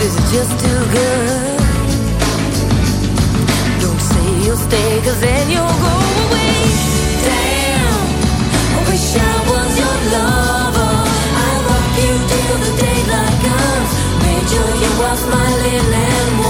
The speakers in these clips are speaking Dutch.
But is it just too good? Don't say you'll stay, cause then you'll go away. Damn, I wish I was your lover. I rock you till the daylight comes. make sure you are smiling and warm.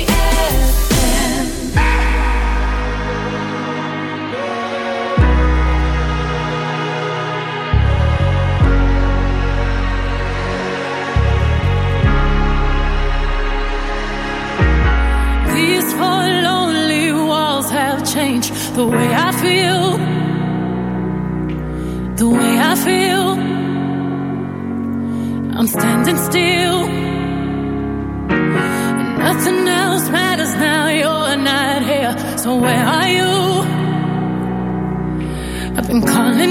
I'm calling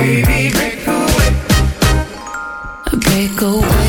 baby, break away. Break away.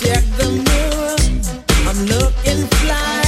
Check the mirror, I'm looking fly.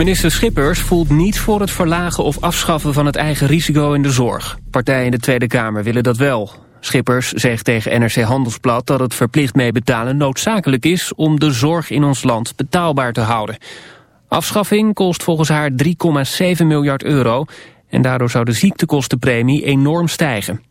Minister Schippers voelt niet voor het verlagen of afschaffen van het eigen risico in de zorg. Partijen in de Tweede Kamer willen dat wel. Schippers zegt tegen NRC Handelsblad dat het verplicht meebetalen noodzakelijk is om de zorg in ons land betaalbaar te houden. Afschaffing kost volgens haar 3,7 miljard euro en daardoor zou de ziektekostenpremie enorm stijgen.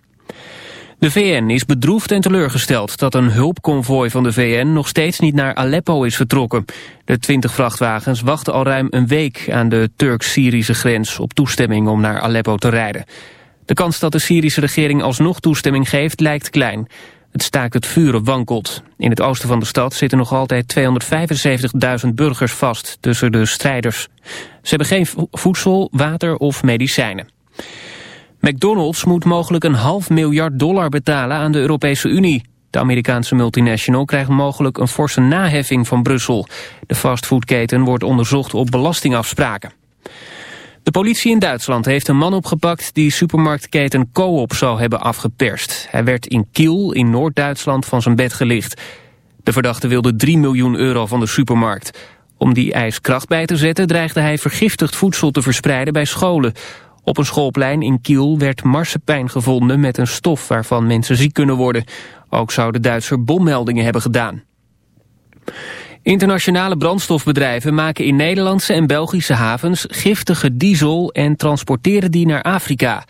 De VN is bedroefd en teleurgesteld dat een hulpconvooi van de VN nog steeds niet naar Aleppo is vertrokken. De 20 vrachtwagens wachten al ruim een week aan de Turks-Syrische grens op toestemming om naar Aleppo te rijden. De kans dat de Syrische regering alsnog toestemming geeft lijkt klein. Het staakt het vuren wankelt. In het oosten van de stad zitten nog altijd 275.000 burgers vast tussen de strijders. Ze hebben geen vo- voedsel, water of medicijnen. McDonald's moet mogelijk een half miljard dollar betalen aan de Europese Unie. De Amerikaanse multinational krijgt mogelijk een forse naheffing van Brussel. De fastfoodketen wordt onderzocht op belastingafspraken. De politie in Duitsland heeft een man opgepakt die supermarktketen Coop zou hebben afgeperst. Hij werd in Kiel in Noord-Duitsland van zijn bed gelicht. De verdachte wilde 3 miljoen euro van de supermarkt. Om die eis kracht bij te zetten dreigde hij vergiftigd voedsel te verspreiden bij scholen. Op een schoolplein in Kiel werd marsepein gevonden met een stof waarvan mensen ziek kunnen worden. Ook zou de Duitser bommeldingen hebben gedaan. Internationale brandstofbedrijven maken in Nederlandse en Belgische havens giftige diesel en transporteren die naar Afrika.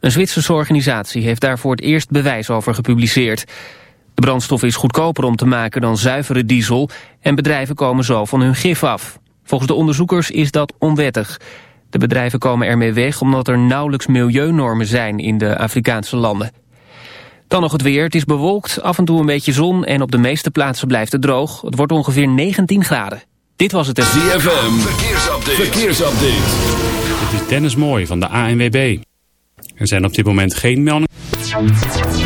Een Zwitserse organisatie heeft daar voor het eerst bewijs over gepubliceerd. De brandstof is goedkoper om te maken dan zuivere diesel en bedrijven komen zo van hun gif af. Volgens de onderzoekers is dat onwettig. De bedrijven komen ermee weg omdat er nauwelijks milieunormen zijn in de Afrikaanse landen. Dan nog het weer. Het is bewolkt, af en toe een beetje zon en op de meeste plaatsen blijft het droog. Het wordt ongeveer 19 graden. Dit was het. ZFM, verkeersupdate. verkeersupdate. Dit is Dennis Mooi van de ANWB. Er zijn op dit moment geen meldingen.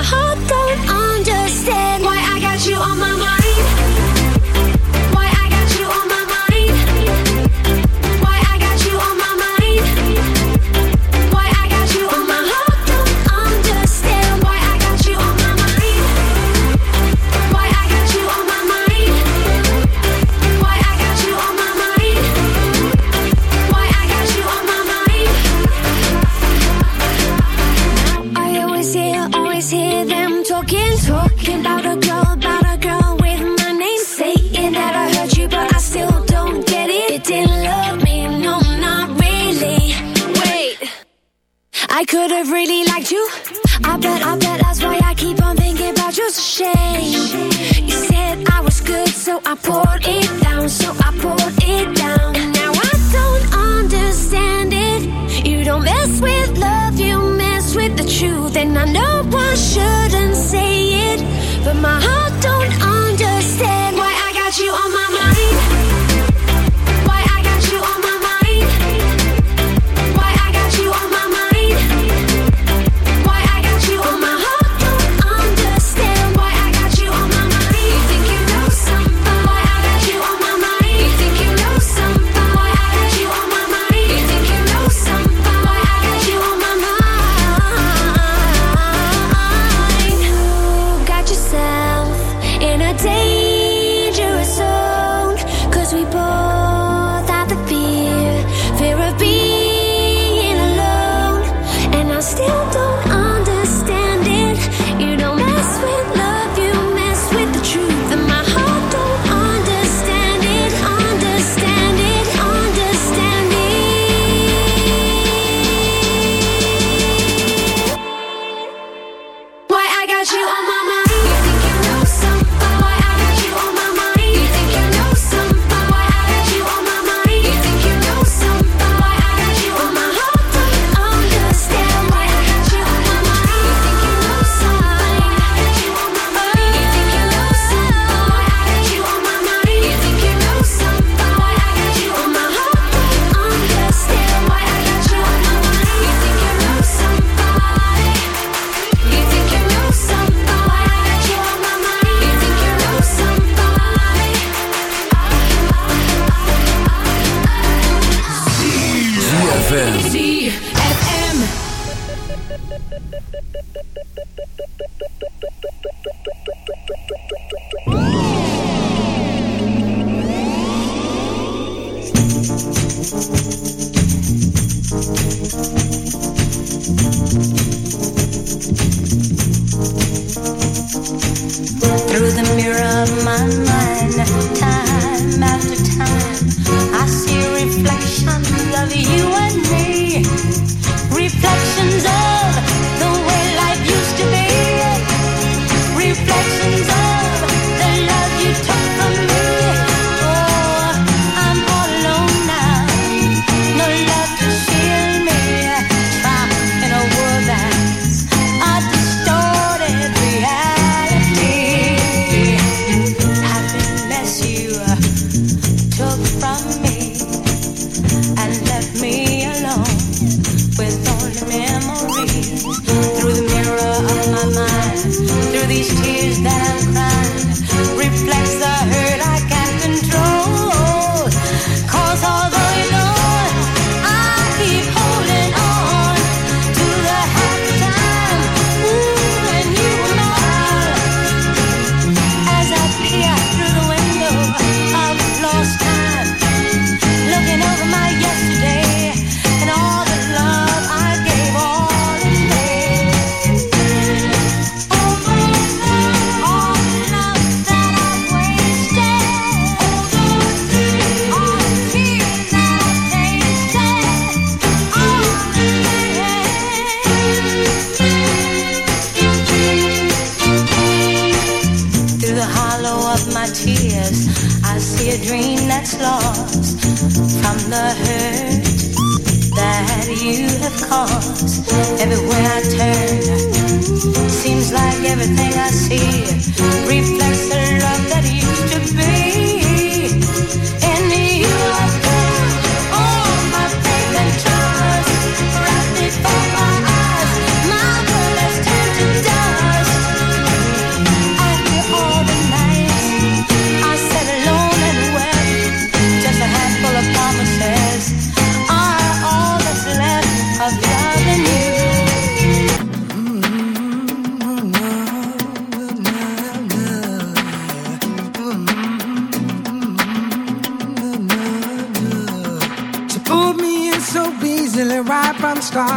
My heart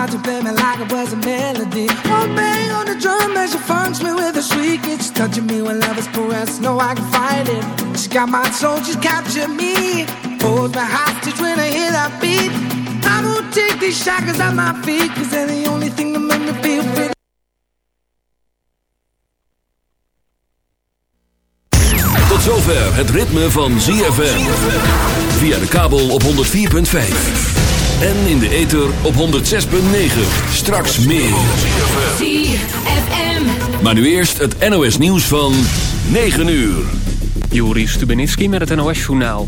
start to play me like it was a melody. One bang on the drum as she funks me with a sweet She's touching me when love is caressed. No, I can fight it. She got my soul, she's captured me. Holds my hostage when I hear that beat. I won't take these shackles off my feet, cause they're the only thing that make me feel free. Tot zover het ritme van ZFM. Via de kabel op 104.5. En in de ether op 106.9. Straks meer. Maar nu eerst het NOS nieuws van 9 uur. Juri Stubenitski met het NOS-journaal.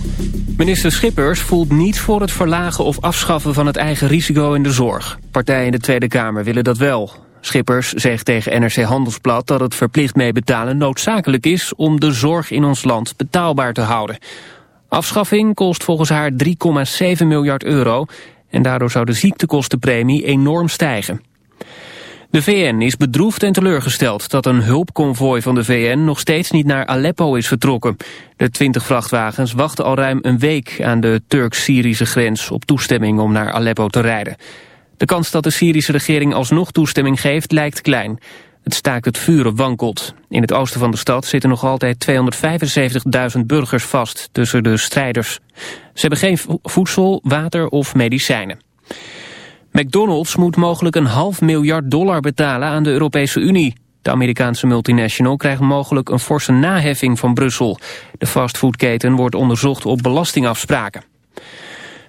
Minister Schippers voelt niet voor het verlagen of afschaffen van het eigen risico in de zorg. Partijen in de Tweede Kamer willen dat wel. Schippers zegt tegen NRC Handelsblad dat het verplicht meebetalen noodzakelijk is om de zorg in ons land betaalbaar te houden. Afschaffing kost volgens haar 3,7 miljard euro en daardoor zou de ziektekostenpremie enorm stijgen. De VN is bedroefd en teleurgesteld dat een hulpconvooi van de VN nog steeds niet naar Aleppo is vertrokken. De 20 vrachtwagens wachten al ruim een week aan de Turk-Syrische grens op toestemming om naar Aleppo te rijden. De kans dat de Syrische regering alsnog toestemming geeft lijkt klein. Het staakt het vuren wankelt. In het oosten van de stad zitten nog altijd 275.000 burgers vast tussen de strijders. Ze hebben geen vo- voedsel, water of medicijnen. McDonald's moet mogelijk een half miljard dollar betalen aan de Europese Unie. De Amerikaanse multinational krijgt mogelijk een forse naheffing van Brussel. De fastfoodketen wordt onderzocht op belastingafspraken.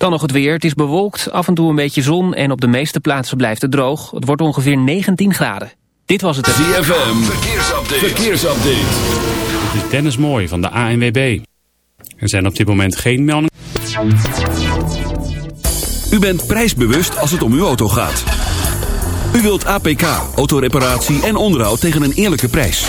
Dan nog het weer. Het is bewolkt, af en toe een beetje zon en op de meeste plaatsen blijft het droog. Het wordt ongeveer 19 graden. Dit was het. ZFM, verkeersupdate. verkeersupdate. Dit is Dennis Mooi van de ANWB. Er zijn op dit moment geen meldingen. U bent prijsbewust als het om uw auto gaat. U wilt APK, autoreparatie en onderhoud tegen een eerlijke prijs.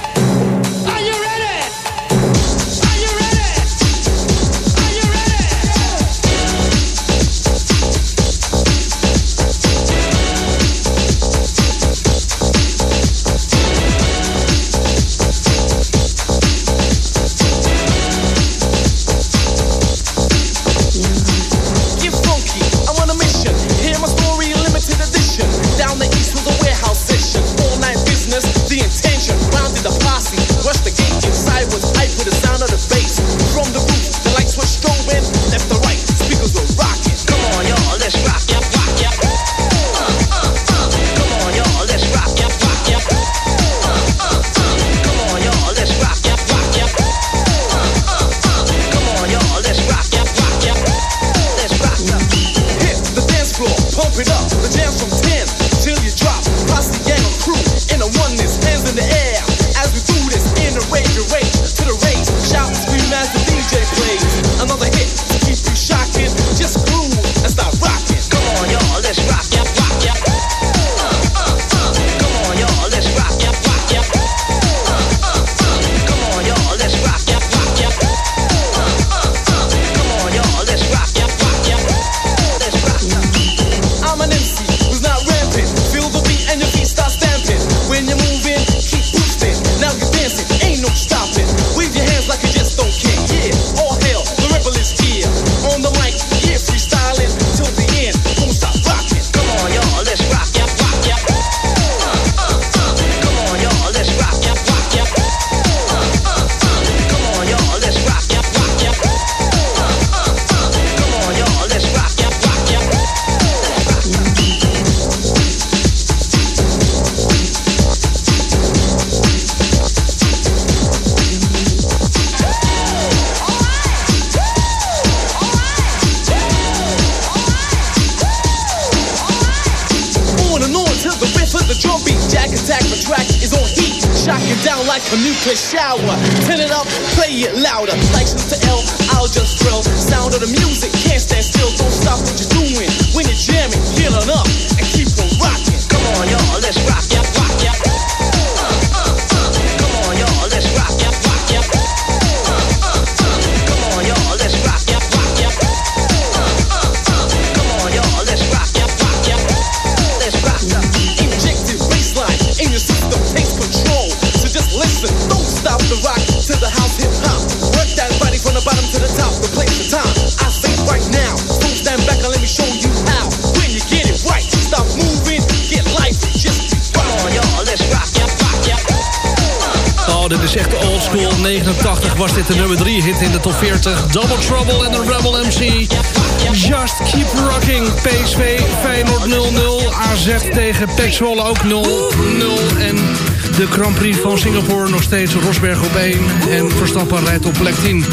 Singapore nog steeds Rosberg op 1. En Verstappen rijdt op plek 10.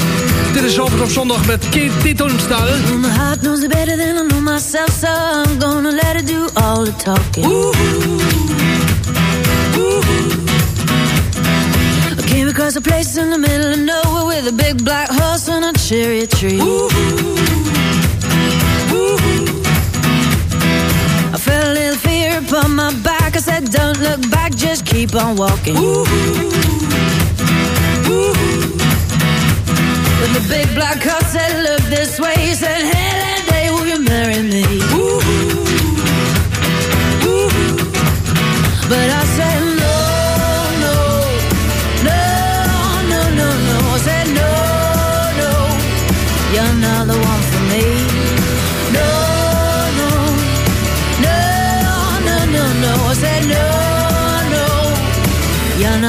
Dit is Zalvert op zondag met Kate Titonstal. My heart knows it better than I know myself, so I'm gonna let it do all the talking. I came across a place in the middle of nowhere with a big black horse and a cherry tree. Fear upon my back. I said, Don't look back, just keep on walking. But the big black horse said, Look this way. He said, Hey, that day, will you marry me? Ooh. Ooh. But I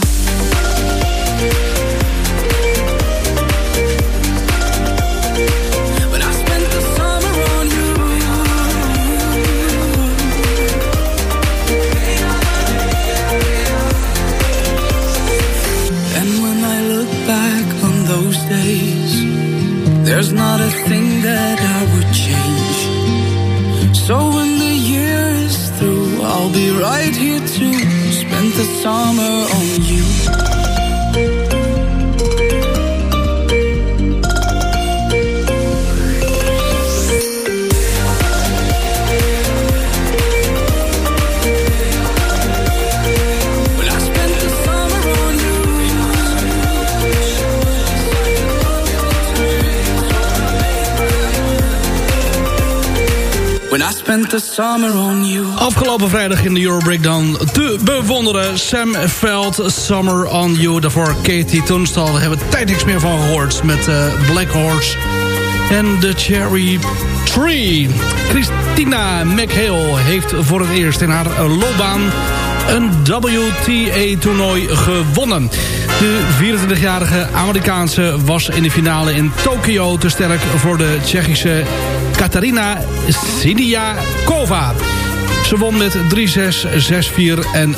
Afgelopen vrijdag in de Euro Breakdown te bewonderen. Sam Veld, Summer on You. Daarvoor Katie Tunstall. We hebben tijd niks meer van gehoord. Met eh, Black Horse en The Cherry Tree. Christina McHale heeft voor het eerst in haar loopbaan een WTA-toernooi gewonnen. De 24-jarige Amerikaanse was in de finale in Tokio te sterk voor de Tsjechische Katarina Siniakova. Ze won met 3-6, 6-4 en 6-4.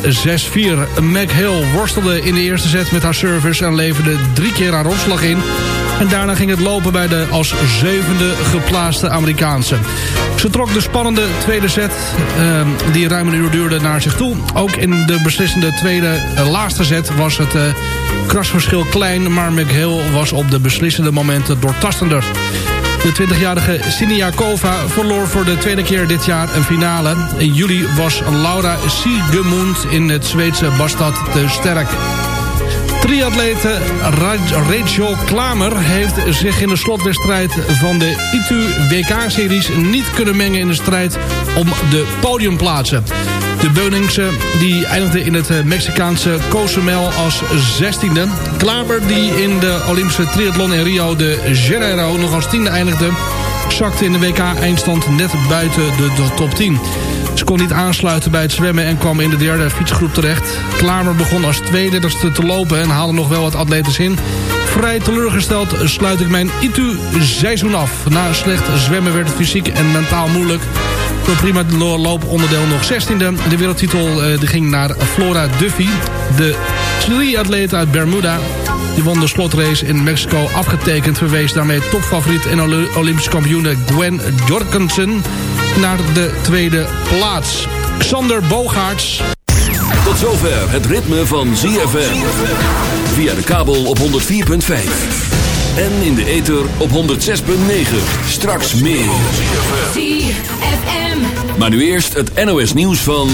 McHale worstelde in de eerste set met haar service... en leverde drie keer haar opslag in. En daarna ging het lopen bij de als zevende geplaatste Amerikaanse. Ze trok de spannende tweede set, eh, die ruim een uur duurde, naar zich toe. Ook in de beslissende tweede, eh, laatste set was het eh, krasverschil klein... maar McHale was op de beslissende momenten doortastender. De 20-jarige Siniakova verloor voor de tweede keer dit jaar een finale. In juli was Laura Siegemund in het Zweedse Bastad te sterk. Triatlete Ra- Rachel Klamer heeft zich in de slotwedstrijd van de ITU WK-series niet kunnen mengen in de strijd om de podiumplaatsen. De Beuningse die eindigde in het eh, Mexicaanse Cozumel als 16e. Klamer die in de Olympische triathlon in Rio de Janeiro nog als tiende eindigde... zakte in de WK-eindstand net buiten de top 10. Kon niet aansluiten bij het zwemmen en kwam in de derde fietsgroep terecht. Klamer begon als tweede te lopen en haalde nog wel wat atletes in. Vrij teleurgesteld sluit ik mijn ITU-seizoen af. Na slecht zwemmen werd het fysiek en mentaal moeilijk. Voor prima looponderdeel nog 16e. De wereldtitel eh, die ging naar Flora Duffy. De triatleet uit Bermuda. Die won de slotrace in Mexico afgetekend. Verwees daarmee topfavoriet en Olympisch kampioene Gwen Jorgensen naar de tweede plaats. Xander Bogaerts. Tot zover het ritme van ZFM. Via de kabel op 104.5. En in de ether op 106.9. Straks meer. ZFM. Maar nu eerst het NOS nieuws van...